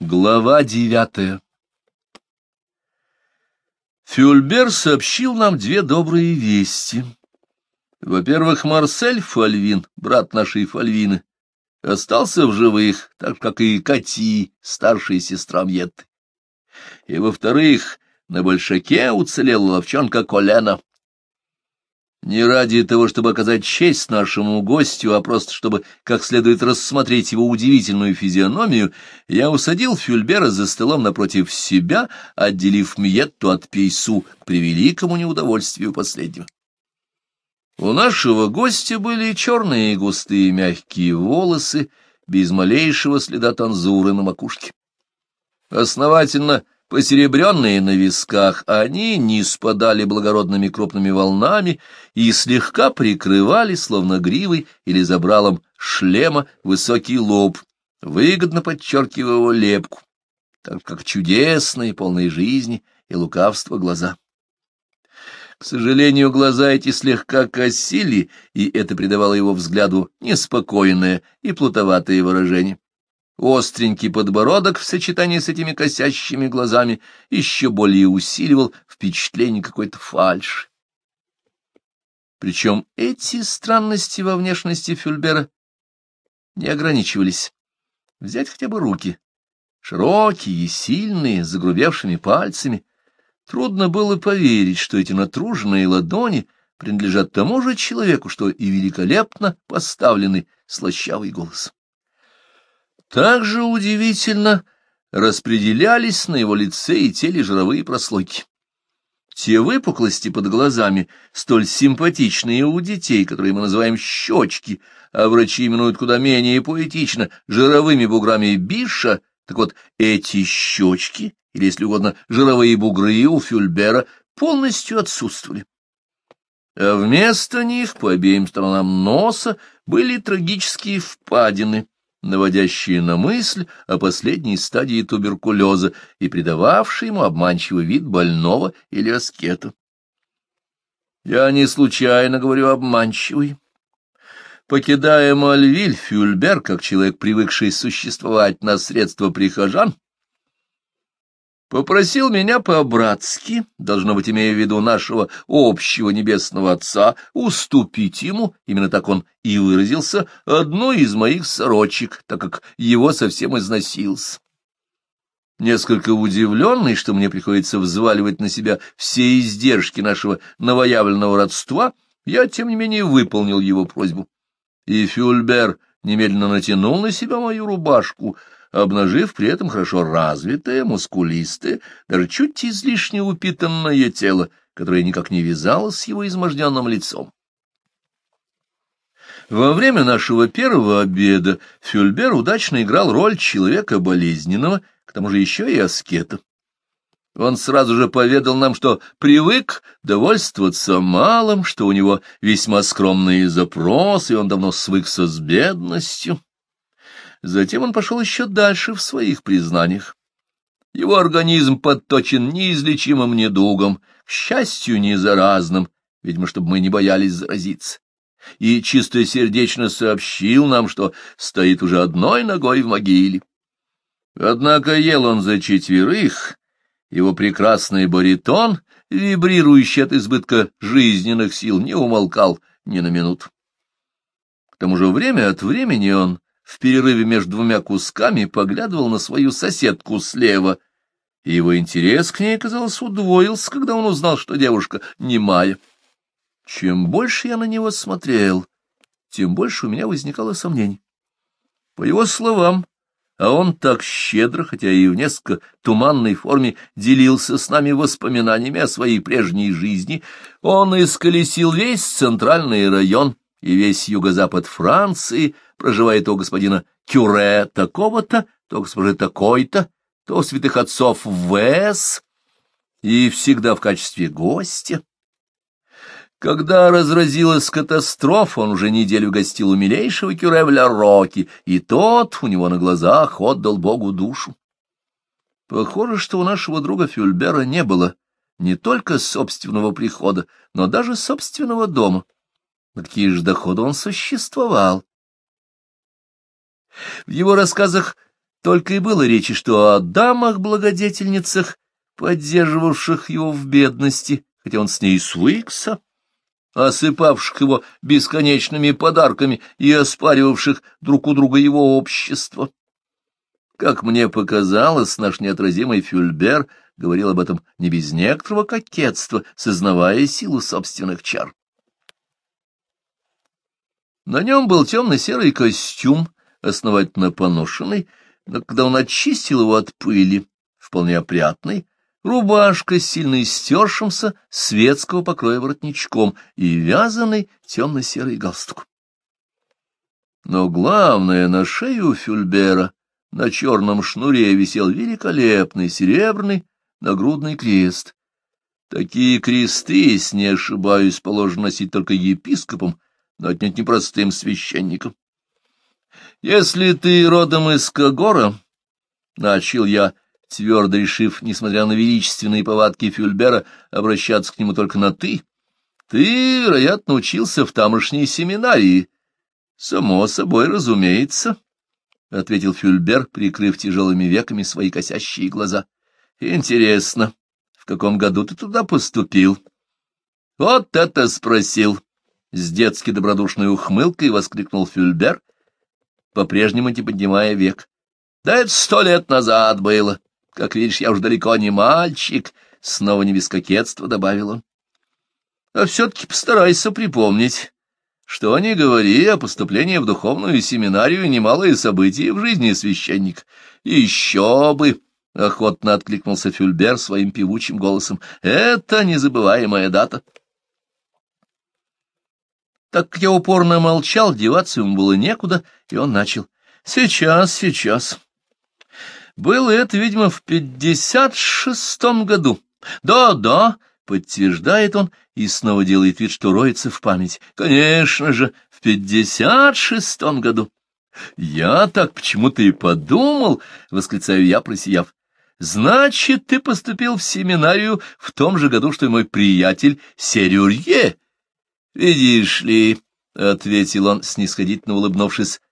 Глава девятая Фюльбер сообщил нам две добрые вести. Во-первых, Марсель Фальвин, брат нашей Фальвины, остался в живых, так как и Кати, старшая сестра Мьетты. И, во-вторых, на большаке уцелела ловчонка Колена, не ради того, чтобы оказать честь нашему гостю, а просто чтобы как следует рассмотреть его удивительную физиономию, я усадил Фюльбера за столом напротив себя, отделив Мьетту от Пейсу к превеликому неудовольствию последнего. У нашего гостя были черные густые мягкие волосы, без малейшего следа танзуры на макушке. Основательно Посеребренные на висках, а они не спадали благородными крупными волнами и слегка прикрывали, словно гривой или забралом шлема, высокий лоб, выгодно подчеркивая его лепку, так как чудесные, полные жизни и лукавства глаза. К сожалению, глаза эти слегка косили, и это придавало его взгляду неспокойное и плутоватое выражение. Остренький подбородок в сочетании с этими косящими глазами еще более усиливал впечатление какой-то фальши. Причем эти странности во внешности Фюльбера не ограничивались. Взять хотя бы руки. Широкие и сильные, с загрубевшими пальцами. Трудно было поверить, что эти натруженные ладони принадлежат тому же человеку, что и великолепно поставленный слащавый голос. Также удивительно распределялись на его лице и теле жировые прослойки. Те выпуклости под глазами, столь симпатичные у детей, которые мы называем щечки, а врачи именуют куда менее поэтично, жировыми буграми биша, так вот эти щечки, или, если угодно, жировые бугры у Фюльбера, полностью отсутствовали. А вместо них по обеим сторонам носа были трагические впадины, наводящие на мысль о последней стадии туберкулеза и придававшие ему обманчивый вид больного или аскета. Я не случайно говорю «обманчивый». Покидая Мальвиль, Фюльбер, как человек, привыкший существовать на средства прихожан, Попросил меня по-братски, должно быть, имея в виду нашего общего небесного отца, уступить ему, именно так он и выразился, одну из моих сорочек, так как его совсем износился. Несколько удивленный, что мне приходится взваливать на себя все издержки нашего новоявленного родства, я, тем не менее, выполнил его просьбу. И Фюльбер немедленно натянул на себя мою рубашку — обнажив при этом хорошо развитое, мускулистое, даже чуть излишне упитанное тело, которое никак не вязалось с его изможденным лицом. Во время нашего первого обеда Фюльбер удачно играл роль человека болезненного, к тому же еще и аскета. Он сразу же поведал нам, что привык довольствоваться малым, что у него весьма скромные запросы, и он давно свыкся с бедностью. Затем он пошел еще дальше в своих признаниях. Его организм подточен неизлечимым недугом, к счастью, не заразным, видимо, чтобы мы не боялись заразиться. И чисто сердечно сообщил нам, что стоит уже одной ногой в могиле. Однако ел он за четверых, его прекрасный баритон, вибрирующий от избытка жизненных сил, не умолкал ни на минуту. К тому же время от времени он в перерыве между двумя кусками поглядывал на свою соседку слева, и его интерес к ней, казалось, удвоился, когда он узнал, что девушка немая. Чем больше я на него смотрел, тем больше у меня возникало сомнений. По его словам, а он так щедро, хотя и в несколько туманной форме, делился с нами воспоминаниями о своей прежней жизни, он исколесил весь центральный район и весь юго-запад Франции — проживает у господина Кюре такого-то, то госпожи такой-то, то святых отцов ВС, и всегда в качестве гостя. Когда разразилась катастрофа, он уже неделю гостил у милейшего кюре Кюревля Роки, и тот у него на глазах отдал Богу душу. Похоже, что у нашего друга Фюльбера не было не только собственного прихода, но даже собственного дома. На какие же доходы он существовал? В его рассказах только и было речи, что о дамах-благодетельницах, поддерживавших его в бедности, хотя он с ней свыкся, осыпавших его бесконечными подарками и оспаривавших друг у друга его общество. Как мне показалось, наш неотразимый Фюльбер говорил об этом не без некоторого кокетства, сознавая силу собственных чар. На нем был темно-серый костюм, основательно поношенный, но когда он очистил его от пыли, вполне опрятный, рубашка сильно истершимся светского покроя воротничком и вязаный темно-серый галстук. Но главное, на шею Фюльбера на черном шнуре висел великолепный серебряный нагрудный крест. Такие кресты, если не ошибаюсь, положено носить только епископам, но отнюдь непростым священникам. Если ты родом из Кагора, — начал я, твердо решив, несмотря на величественные повадки Фюльбера, обращаться к нему только на «ты», — ты, вероятно, учился в тамошней семинарии. — Само собой, разумеется, — ответил Фюльбер, прикрыв тяжелыми веками свои косящие глаза. — Интересно, в каком году ты туда поступил? — Вот это спросил! — с детски добродушной ухмылкой воскликнул Фюльбер по-прежнему не поднимая век. Да это сто лет назад было. Как видишь, я уж далеко не мальчик, — снова не без кокетства добавил он. А все-таки постарайся припомнить, что не говори о поступлении в духовную семинарию немалые события в жизни священник, Еще бы! — охотно откликнулся Фюльбер своим певучим голосом. — Это незабываемая дата. Так как я упорно молчал, деваться ему было некуда, и он начал. «Сейчас, сейчас». Было это, видимо, в пятьдесят шестом году. «Да, да», — подтверждает он и снова делает вид, что роется в память. «Конечно же, в пятьдесят шестом году». «Я так почему-то и подумал», — восклицаю я, просияв. «Значит, ты поступил в семинарию в том же году, что и мой приятель Серюрье». «Видишь ли», — ответил он, снисходительно улыбнувшись,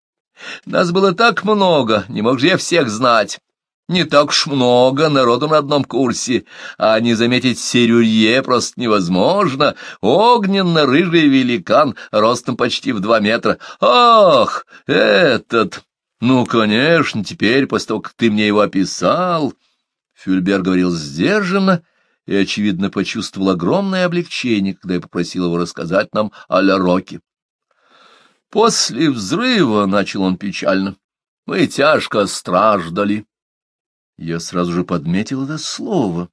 — «нас было так много, не мог же я всех знать». Не так уж много народу на одном курсе, а не заметить Серюрье просто невозможно. Огненно-рыжий великан, ростом почти в два метра. Ах, этот! Ну, конечно, теперь, после того, как ты мне его описал... Фюльбер говорил сдержанно, и, очевидно, почувствовал огромное облегчение, когда я попросил его рассказать нам о Ля Роке. После взрыва, — начал он печально, — мы тяжко страждали. Я сразу же подметил это слово.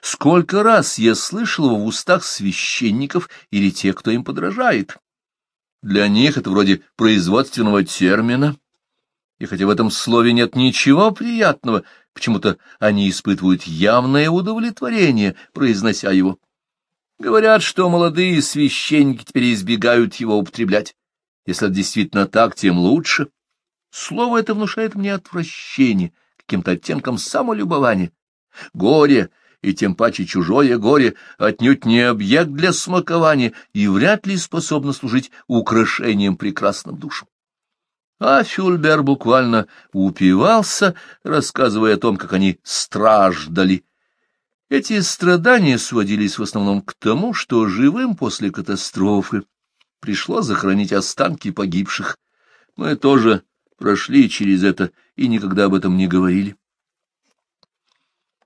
Сколько раз я слышал его в устах священников или тех, кто им подражает. Для них это вроде производственного термина. И хотя в этом слове нет ничего приятного, Почему-то они испытывают явное удовлетворение, произнося его. Говорят, что молодые священники теперь избегают его употреблять. Если это действительно так, тем лучше. Слово это внушает мне отвращение, каким-то оттенком самолюбования. Горе, и тем паче чужое горе, отнюдь не объект для смакования и вряд ли способно служить украшением прекрасным душам. А Фюльбер буквально упивался, рассказывая о том, как они страждали. Эти страдания сводились в основном к тому, что живым после катастрофы пришлось захоронить останки погибших. Мы тоже прошли через это и никогда об этом не говорили.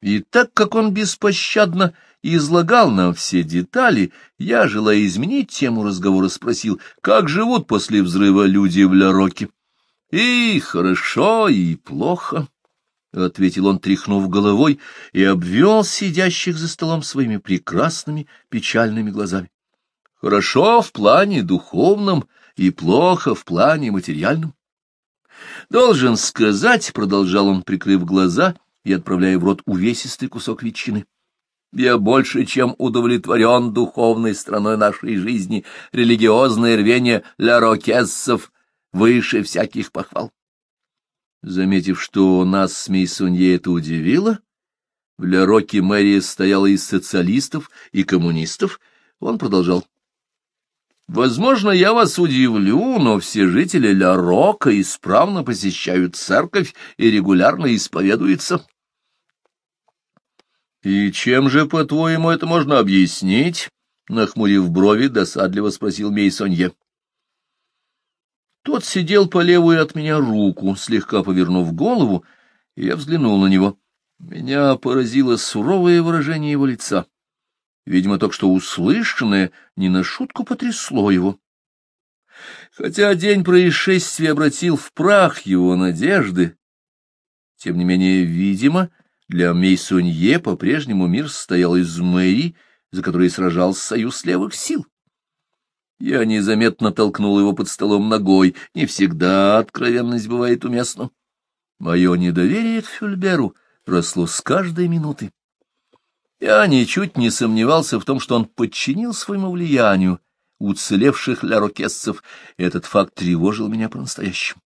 И так как он беспощадно излагал нам все детали, я, желая изменить тему разговора, спросил, как живут после взрыва люди в Ляроке. — И хорошо, и плохо, — ответил он, тряхнув головой, и обвел сидящих за столом своими прекрасными печальными глазами. — Хорошо в плане духовном и плохо в плане материальном. — Должен сказать, — продолжал он, прикрыв глаза и отправляя в рот увесистый кусок ветчины, — я больше чем удовлетворен духовной страной нашей жизни. Религиозное рвение ля-рокессов выше всяких похвал. Заметив, что нас с Мейсунье это удивило, в Ля-Роке мэрия стояла из социалистов и коммунистов, он продолжал. Возможно, я вас удивлю, но все жители Ля-Рока исправно посещают церковь и регулярно исповедуются. «И чем же, по-твоему, это можно объяснить?» — нахмурив брови, досадливо спросил Мейсонье. Тот сидел по левую от меня руку, слегка повернув голову, и я взглянул на него. Меня поразило суровое выражение его лица. Видимо, только что услышанное не на шутку потрясло его. Хотя день происшествия обратил в прах его надежды, тем не менее, видимо, для Мейсунье по-прежнему мир состоял из мэрии, за который сражался союз левых сил. Я незаметно толкнул его под столом ногой. Не всегда откровенность бывает уместна. Мое недоверие к Фюльберу росло с каждой минуты. Я ничуть не сомневался в том, что он подчинил своему влиянию уцелевших лярокесцев, и этот факт тревожил меня по-настоящему.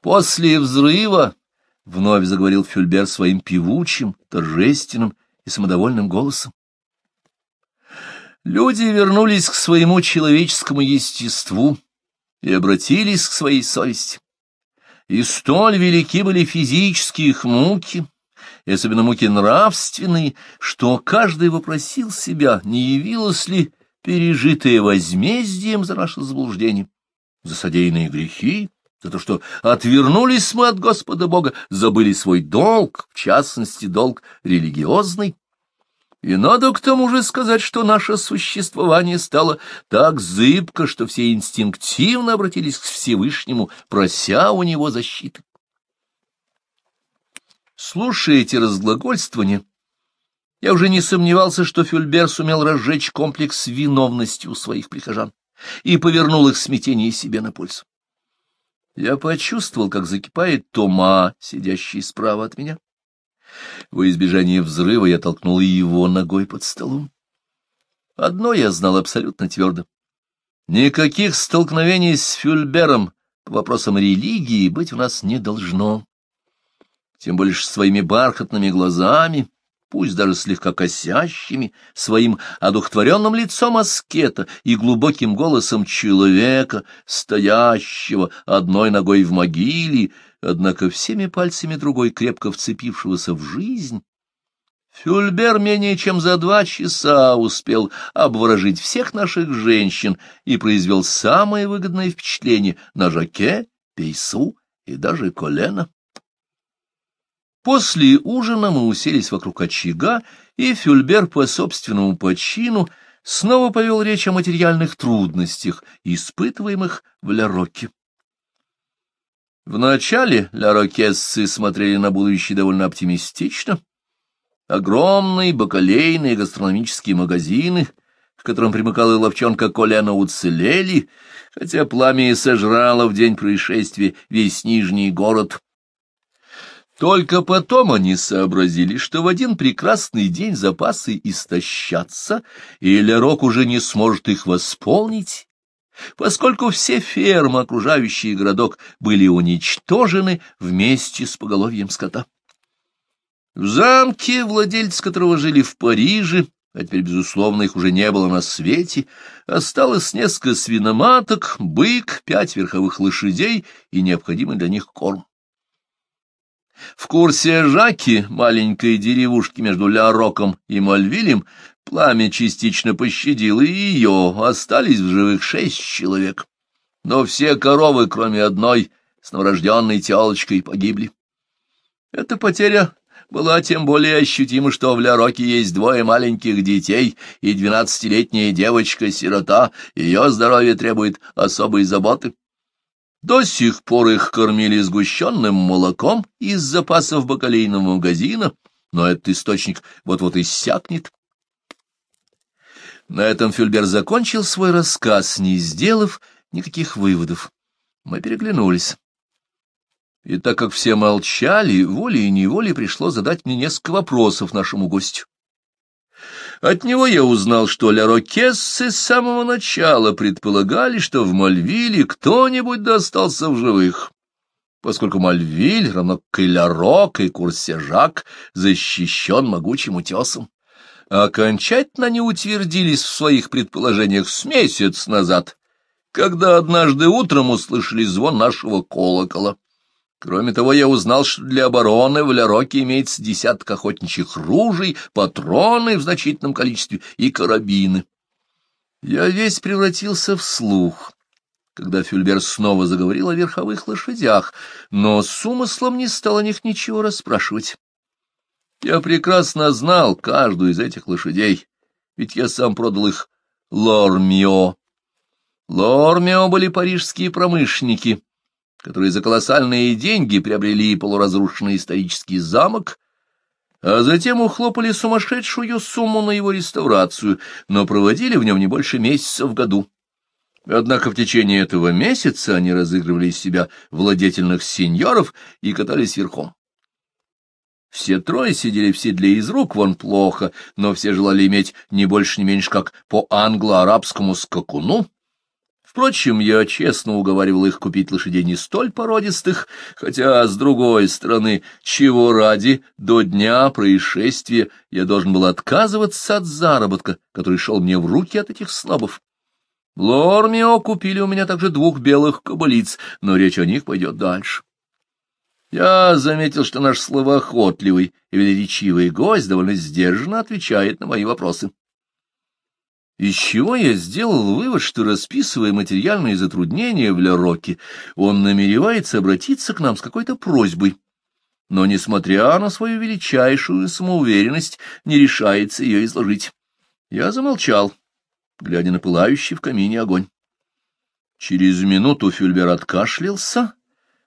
После взрыва — вновь заговорил Фюльбер своим певучим, торжественным и самодовольным голосом. Люди вернулись к своему человеческому естеству и обратились к своей совести. И столь велики были физические их муки, и особенно муки нравственные, что каждый вопросил себя, не явилось ли пережитое возмездием за наше заблуждение, за содеянные грехи, за то, что отвернулись мы от Господа Бога, забыли свой долг, в частности, долг религиозный, и надо к тому же сказать, что наше существование стало так зыбко, что все инстинктивно обратились к Всевышнему, прося у него защиты. Слушая эти разглагольствования, я уже не сомневался, что Фюльбер сумел разжечь комплекс виновности у своих прихожан и повернул их смятение себе на пользу. Я почувствовал, как закипает Тома, сидящий справа от меня. Во избежание взрыва я толкнул его ногой под столом. Одно я знал абсолютно твердо. Никаких столкновений с Фюльбером по вопросам религии быть у нас не должно. Тем более что своими бархатными глазами, пусть даже слегка косящими, своим одухотворенным лицом аскета и глубоким голосом человека, стоящего одной ногой в могиле, однако всеми пальцами другой крепко вцепившегося в жизнь, Фюльбер менее чем за два часа успел обворожить всех наших женщин и произвел самое выгодное впечатление на Жаке, Пейсу и даже Колена. После ужина мы уселись вокруг очага, и Фюльбер по собственному почину снова повел речь о материальных трудностях, испытываемых в Ля-Роке. Вначале ларокесцы смотрели на будущее довольно оптимистично. Огромные бакалейные гастрономические магазины, к которым примыкала ловчонка Коляна, уцелели, хотя пламя и сожрало в день происшествия весь Нижний город. Только потом они сообразили, что в один прекрасный день запасы истощатся, и Лерок уже не сможет их восполнить, поскольку все фермы, окружающие городок, были уничтожены вместе с поголовьем скота. В замке, владельцы которого жили в Париже, а теперь, безусловно, их уже не было на свете, осталось несколько свиноматок, бык, пять верховых лошадей и необходимый для них корм. В курсе Жаки, маленькой деревушки между Ля-Роком и Мальвилем, Пламя частично пощадило и ее, остались в живых шесть человек. Но все коровы, кроме одной, с новорожденной телочкой, погибли. Эта потеря была тем более ощутима, что в Ляроке есть двое маленьких детей и двенадцатилетняя девочка-сирота, ее здоровье требует особой заботы. До сих пор их кормили сгущенным молоком из запасов бакалейного магазина, но этот источник вот-вот иссякнет. На этом Фюльбер закончил свой рассказ, не сделав никаких выводов. Мы переглянулись. И так как все молчали, волей и неволей пришло задать мне несколько вопросов нашему гостю. От него я узнал, что лярокессы с самого начала предполагали, что в Мальвиле кто-нибудь достался в живых, поскольку Мальвиль, равно как и Лярок, и Курсежак, защищен могучим утесом окончательно не утвердились в своих предположениях с месяц назад, когда однажды утром услышали звон нашего колокола. Кроме того, я узнал, что для обороны в Ляроке имеется десяток охотничьих ружей, патроны в значительном количестве и карабины. Я весь превратился в слух, когда Фюльбер снова заговорил о верховых лошадях, но с умыслом не стал о них ничего расспрашивать. Я прекрасно знал каждую из этих лошадей, ведь я сам продал их Лормио. Лормио были парижские промышленники, которые за колоссальные деньги приобрели полуразрушенный исторический замок, а затем ухлопали сумасшедшую сумму на его реставрацию, но проводили в нем не больше месяца в году. Однако в течение этого месяца они разыгрывали из себя владетельных сеньоров и катались верхом. Все трое сидели в седле из рук вон плохо, но все желали иметь не больше, не меньше, как по англо-арабскому скакуну. Впрочем, я честно уговаривал их купить лошадей не столь породистых, хотя, с другой стороны, чего ради, до дня происшествия я должен был отказываться от заработка, который шел мне в руки от этих слабов. Лормио купили у меня также двух белых кобылиц, но речь о них пойдет дальше. Я заметил, что наш словоохотливый и велеречивый гость довольно сдержанно отвечает на мои вопросы. Из чего я сделал вывод, что, расписывая материальные затруднения в Ля-Роке, он намеревается обратиться к нам с какой-то просьбой. Но, несмотря на свою величайшую самоуверенность, не решается ее изложить. Я замолчал, глядя на пылающий в камине огонь. Через минуту Фюльбер откашлялся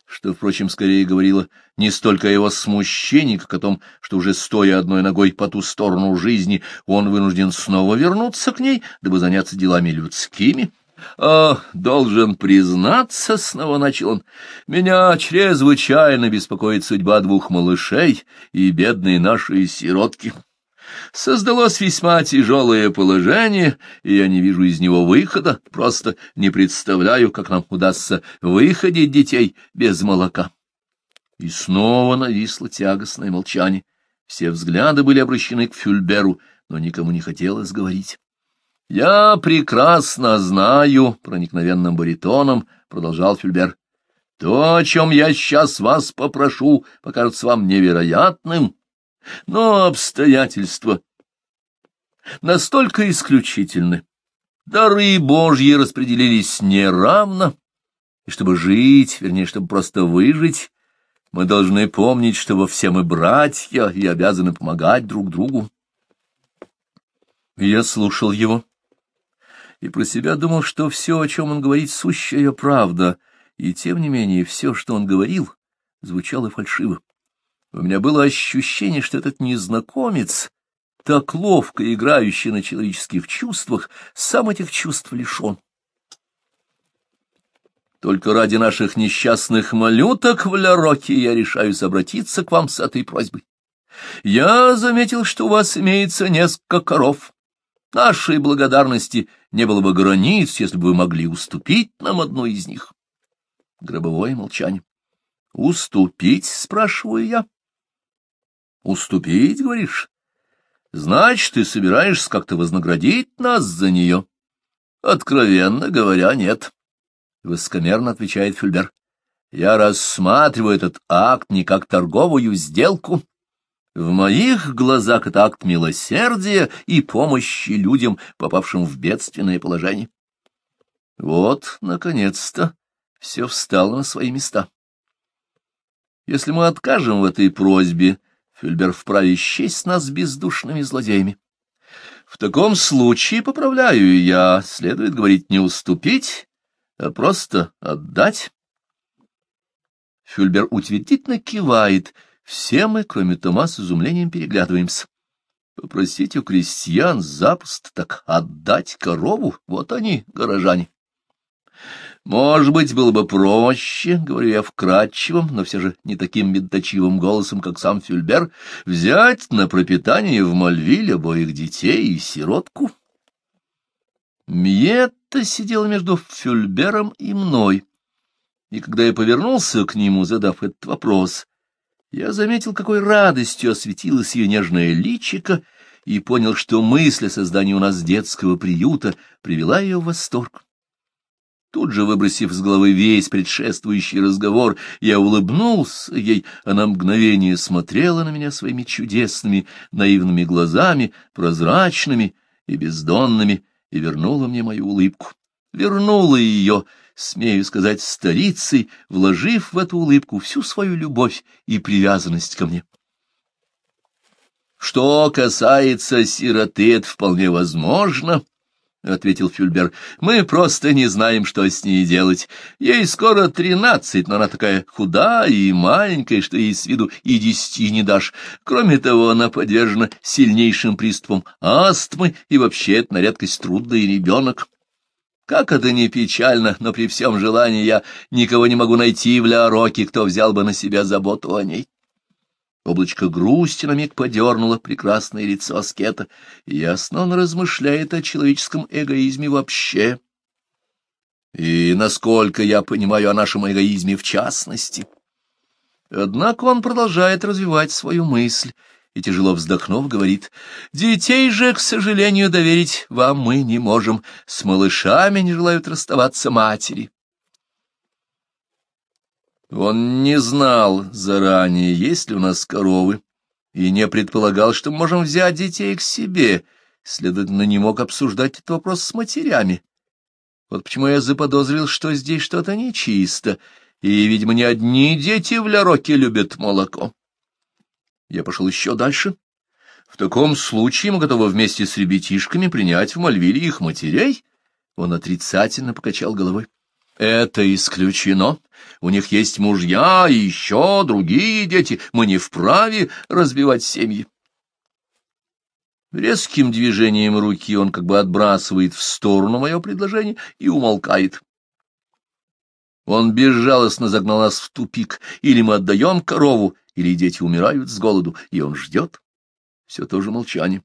что, впрочем, скорее говорило не столько о его смущении, как о том, что уже стоя одной ногой по ту сторону жизни, он вынужден снова вернуться к ней, дабы заняться делами людскими. «А, должен признаться, — снова начал он, — меня чрезвычайно беспокоит судьба двух малышей и бедной нашей сиротки». Создалось весьма тяжелое положение, и я не вижу из него выхода, просто не представляю, как нам удастся выходить детей без молока. И снова нависло тягостное молчание. Все взгляды были обращены к Фюльберу, но никому не хотелось говорить. — Я прекрасно знаю, — проникновенным баритоном продолжал Фюльбер, — то, о чем я сейчас вас попрошу, покажется вам невероятным, но обстоятельства настолько исключительны. Дары Божьи распределились неравно, и чтобы жить, вернее, чтобы просто выжить, мы должны помнить, что во все мы братья и обязаны помогать друг другу. Я слушал его и про себя думал, что все, о чем он говорит, сущая правда, и тем не менее все, что он говорил, звучало фальшиво. У меня было ощущение, что этот незнакомец, так ловко играющий на человеческих чувствах, сам этих чувств лишен. Только ради наших несчастных малюток в Ляроке я решаюсь обратиться к вам с этой просьбой. Я заметил, что у вас имеется несколько коров. Нашей благодарности не было бы границ, если бы вы могли уступить нам одну из них. Гробовое молчание. «Уступить?» — спрашиваю я. Уступить, говоришь? Значит, ты собираешься как-то вознаградить нас за нее? Откровенно говоря, нет. высокомерно отвечает Фюльбер. Я рассматриваю этот акт не как торговую сделку. В моих глазах это акт милосердия и помощи людям, попавшим в бедственное положение. Вот, наконец-то, все встало на свои места. Если мы откажем в этой просьбе, Фюльбер вправе счесть нас бездушными злодеями. В таком случае, поправляю я, следует говорить не уступить, а просто отдать. Фюльбер утвердительно кивает. Все мы, кроме Тома, с изумлением переглядываемся. Попросить у крестьян запросто так отдать корову, вот они, горожане. Может быть, было бы проще, — говорю я вкрадчивым, но все же не таким медоточивым голосом, как сам Фюльбер, — взять на пропитание в Мальвиле обоих детей и сиротку. Мьетта сидела между Фюльбером и мной, и когда я повернулся к нему, задав этот вопрос, я заметил, какой радостью осветилось ее нежное личико, и понял, что мысль о создании у нас детского приюта привела ее в восторг. Тут же, выбросив с головы весь предшествующий разговор, я улыбнулся ей, она мгновение смотрела на меня своими чудесными, наивными глазами, прозрачными и бездонными, и вернула мне мою улыбку. Вернула ее, смею сказать, старицей, вложив в эту улыбку всю свою любовь и привязанность ко мне. Что касается сироты, это вполне возможно, —— ответил Фюльбер. — Мы просто не знаем, что с ней делать. Ей скоро тринадцать, но она такая худая и маленькая, что ей с виду и десяти не дашь. Кроме того, она подвержена сильнейшим приступам астмы, и вообще это на редкость трудный ребенок. Как это не печально, но при всем желании я никого не могу найти в Ля-Роке, кто взял бы на себя заботу о ней. Облачко грусти на миг подернуло прекрасное лицо аскета. Ясно, он размышляет о человеческом эгоизме вообще. И, насколько я понимаю, о нашем эгоизме в частности. Однако он продолжает развивать свою мысль и, тяжело вздохнув, говорит, «Детей же, к сожалению, доверить вам мы не можем. С малышами не желают расставаться матери». Он не знал заранее, есть ли у нас коровы, и не предполагал, что мы можем взять детей к себе, следовательно, не мог обсуждать этот вопрос с матерями. Вот почему я заподозрил, что здесь что-то нечисто, и, видимо, не одни дети в Ляроке любят молоко. Я пошел еще дальше. В таком случае мы готовы вместе с ребятишками принять в Мальвиле их матерей. Он отрицательно покачал головой. Это исключено. У них есть мужья и еще другие дети. Мы не вправе разбивать семьи. Резким движением руки он как бы отбрасывает в сторону мое предложение и умолкает. Он безжалостно загнал нас в тупик. Или мы отдаем корову, или дети умирают с голоду, и он ждет. Все тоже молчание.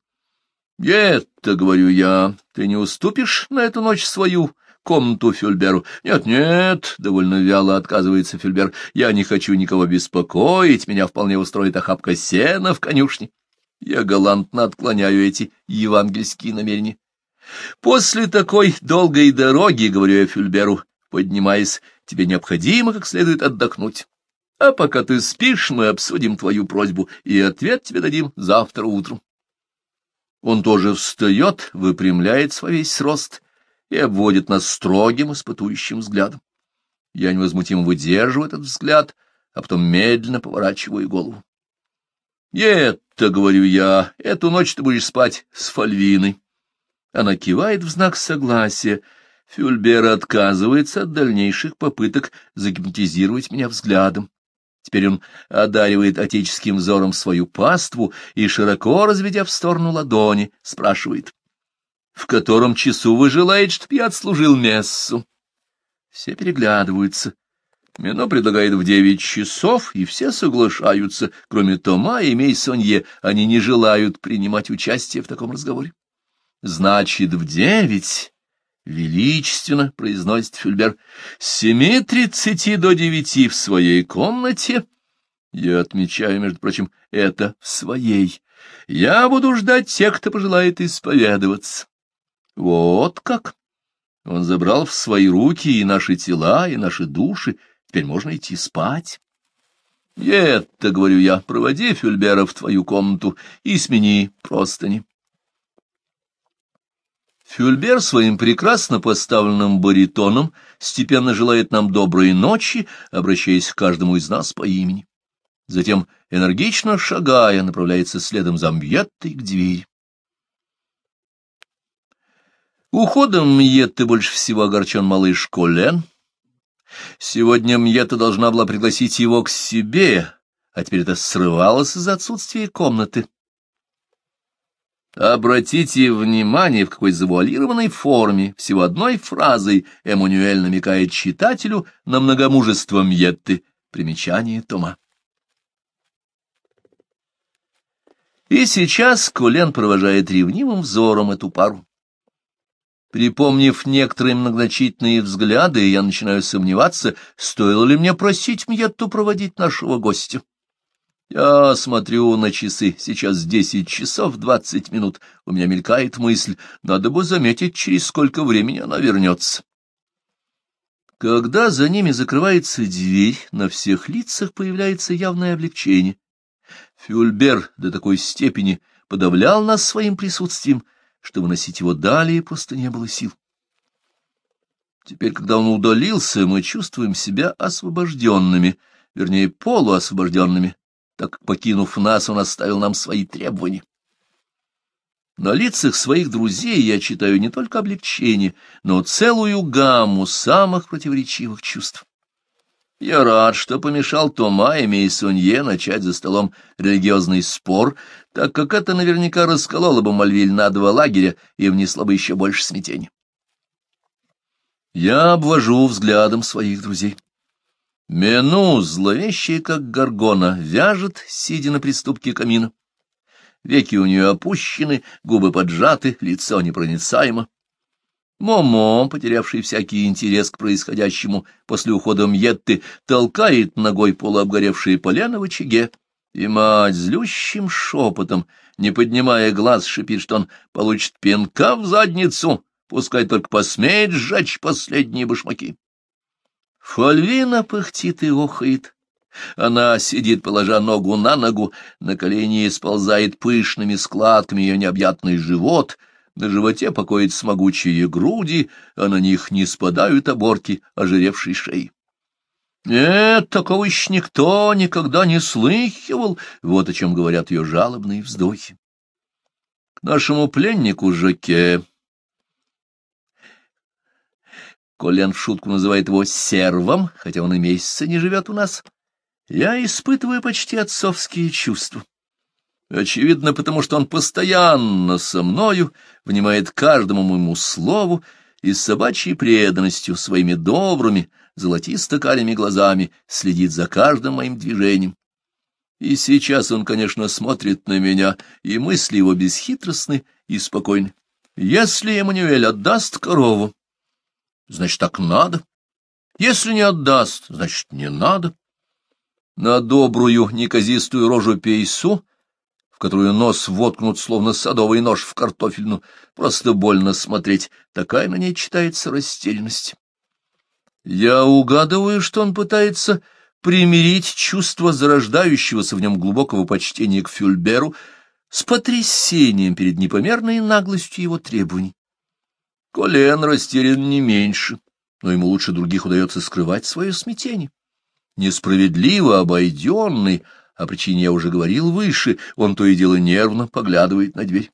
Это — говорю я, — ты не уступишь на эту ночь свою комнату Фюльберу. «Нет, нет», — довольно вяло отказывается Фюльбер, — «я не хочу никого беспокоить, меня вполне устроит охапка сена в конюшне». Я галантно отклоняю эти евангельские намерения. «После такой долгой дороги, — говорю я Фюльберу, поднимаясь, — тебе необходимо как следует отдохнуть. А пока ты спишь, мы обсудим твою просьбу, и ответ тебе дадим завтра утром». Он тоже встает, выпрямляет свой весь рост и обводит нас строгим, испытующим взглядом. Я невозмутимо выдерживаю этот взгляд, а потом медленно поворачиваю голову. «Это, — говорю я, — эту ночь ты будешь спать с Фальвиной». Она кивает в знак согласия. Фюльбер отказывается от дальнейших попыток загипнотизировать меня взглядом. Теперь он одаривает отеческим взором свою паству и, широко разведя в сторону ладони, спрашивает в котором часу вы желаете, чтоб я отслужил мессу? Все переглядываются. Мино предлагает в девять часов, и все соглашаются, кроме Тома и Мейсонье. Они не желают принимать участие в таком разговоре. Значит, в девять... Величественно, — произносит Фюльбер, — с семи тридцати до девяти в своей комнате. Я отмечаю, между прочим, это в своей. Я буду ждать тех, кто пожелает исповедоваться. Вот как! Он забрал в свои руки и наши тела, и наши души. Теперь можно идти спать. Нет-то, говорю я, проводи Фюльбера в твою комнату и смени простыни. Фюльбер своим прекрасно поставленным баритоном степенно желает нам доброй ночи, обращаясь к каждому из нас по имени. Затем, энергично шагая, направляется следом за Мьеттой к двери. Уходом Мьетты больше всего огорчен малыш Колен. Сегодня Мьетта должна была пригласить его к себе, а теперь это срывалось из-за отсутствия комнаты. Обратите внимание, в какой завуалированной форме, всего одной фразой, Эммануэль намекает читателю на многомужество Мьетты. Примечание Тома. И сейчас Колен провожает ревнивым взором эту пару. Припомнив некоторые многозначительные взгляды, я начинаю сомневаться, стоило ли мне просить Мьетту проводить нашего гостя. Я смотрю на часы, сейчас десять часов двадцать минут. У меня мелькает мысль, надо бы заметить, через сколько времени она вернется. Когда за ними закрывается дверь, на всех лицах появляется явное облегчение. Фюльбер до такой степени подавлял нас своим присутствием, — что выносить его далее просто не было сил. Теперь, когда он удалился, мы чувствуем себя освобожденными, вернее, полуосвобожденными, так как, покинув нас, он оставил нам свои требования. На лицах своих друзей я читаю не только облегчение, но целую гамму самых противоречивых чувств. Я рад, что помешал Томаями и Сунье начать за столом религиозный спор, так как это наверняка раскололо бы Мальвиль на два лагеря и внесло бы еще больше смятения. Я обвожу взглядом своих друзей. Мену, зловещая как горгона, вяжет, сидя на приступке камина. Веки у нее опущены, губы поджаты, лицо непроницаемо. Момо, потерявший всякий интерес к происходящему после ухода Мьетты, толкает ногой полуобгоревшее полено в очаге, и мать злющим шепотом, не поднимая глаз, шипит, что он получит пинка в задницу, пускай только посмеет сжечь последние башмаки. Фольвина пыхтит и охает. Она сидит, положа ногу на ногу, на колени сползает пышными складками ее необъятный живот — на животе покоят смогучие груди, а на них не спадают оборки ожиревшей шеи. «Нет, такого еще никто никогда не слыхивал», — вот о чем говорят ее жалобные вздохи. К нашему пленнику Жаке Колян в шутку называет его сервом, хотя он и месяца не живет у нас. Я испытываю почти отцовские чувства. Очевидно, потому что он постоянно со мною, внимает каждому моему слову и с собачьей преданностью своими добрыми, золотисто-карими глазами следит за каждым моим движением. И сейчас он, конечно, смотрит на меня, и мысли его бесхитростны и спокойны. Если Эммануэль отдаст корову, значит, так надо. Если не отдаст, значит, не надо. На добрую неказистую рожу пейсу которую нос воткнут, словно садовый нож в картофельну. Просто больно смотреть. Такая на ней читается растерянность. Я угадываю, что он пытается примирить чувство зарождающегося в нем глубокого почтения к Фюльберу с потрясением перед непомерной наглостью его требований. Колен растерян не меньше, но ему лучше других удается скрывать свое смятение. Несправедливо обойденный — о причине я уже говорил выше, он то и дело нервно поглядывает на дверь.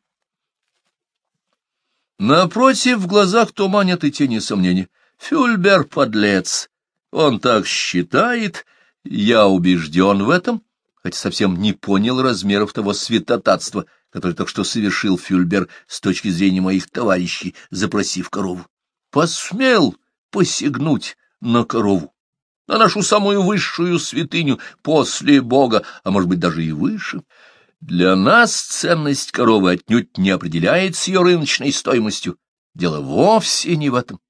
Напротив, в глазах туманят и тени сомнений. Фюльбер — подлец. Он так считает, я убежден в этом, хотя совсем не понял размеров того святотатства, которое только что совершил Фюльбер с точки зрения моих товарищей, запросив корову. Посмел посягнуть на корову на нашу самую высшую святыню после Бога, а может быть даже и выше. Для нас ценность коровы отнюдь не определяется ее рыночной стоимостью. Дело вовсе не в этом.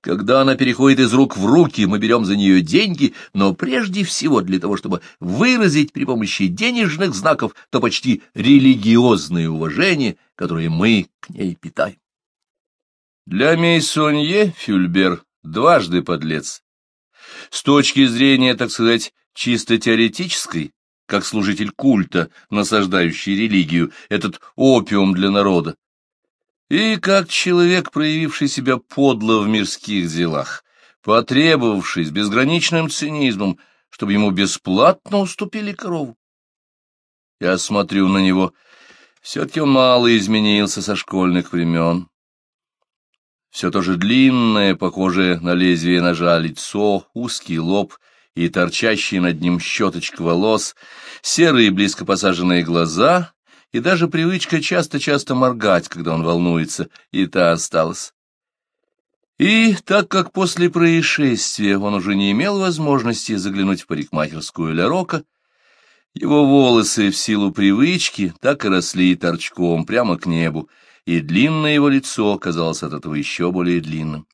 Когда она переходит из рук в руки, мы берем за нее деньги, но прежде всего для того, чтобы выразить при помощи денежных знаков то почти религиозное уважение, которое мы к ней питаем. Для Мейсонье Фюльбер дважды подлец, с точки зрения, так сказать, чисто теоретической, как служитель культа, насаждающий религию, этот опиум для народа, и как человек, проявивший себя подло в мирских делах, потребовавший с безграничным цинизмом, чтобы ему бесплатно уступили корову. Я смотрю на него. Все-таки он мало изменился со школьных времен. Все тоже длинное, похожее на лезвие ножа лицо, узкий лоб и торчащий над ним щеточка волос, серые близко посаженные глаза и даже привычка часто-часто моргать, когда он волнуется, и та осталась. И так как после происшествия он уже не имел возможности заглянуть в парикмахерскую Лярока, его волосы в силу привычки так и росли торчком прямо к небу, и длинное его лицо казалось от этого еще более длинным.